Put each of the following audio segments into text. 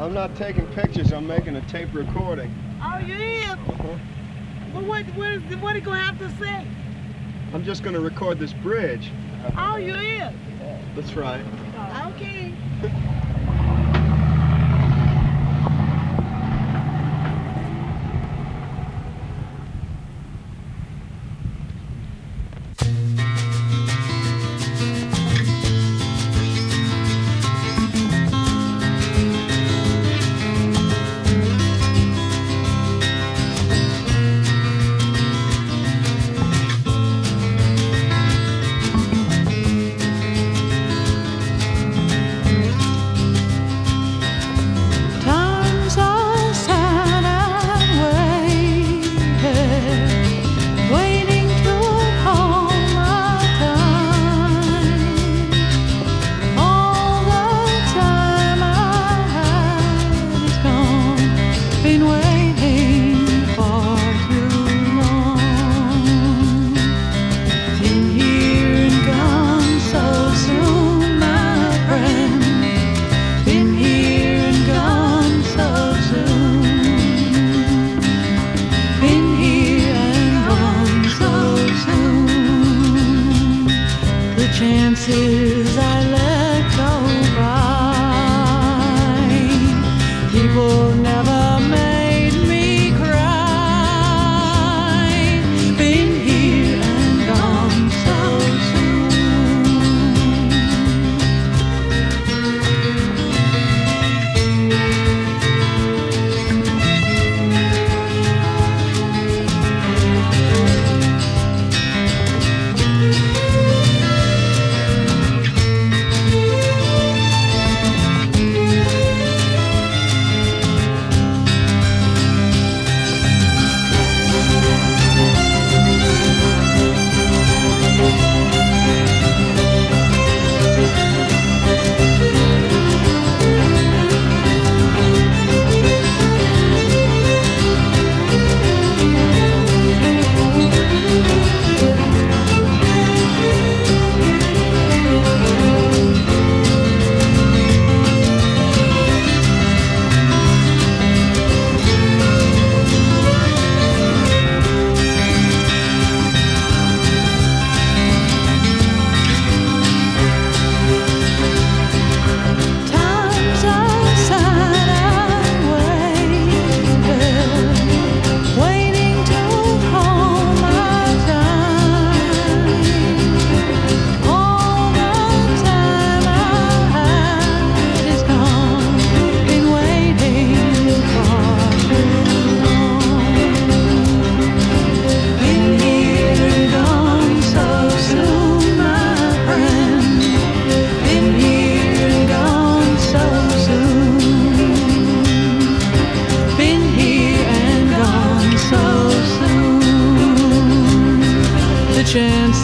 I'm not taking pictures. I'm making a tape recording. Oh, you is? Uh-huh. But what, what is, what are you gonna have to say? I'm just going to record this bridge. Oh, you is? That's right. Okay. been waiting for too long. Been here and gone so soon, my friend. Been here and gone so soon. Been here and gone so soon. The chances I let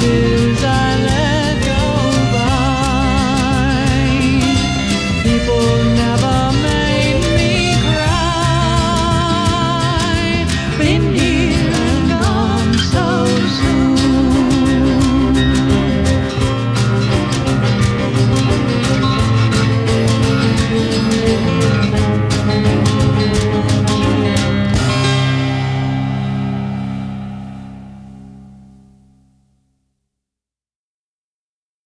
so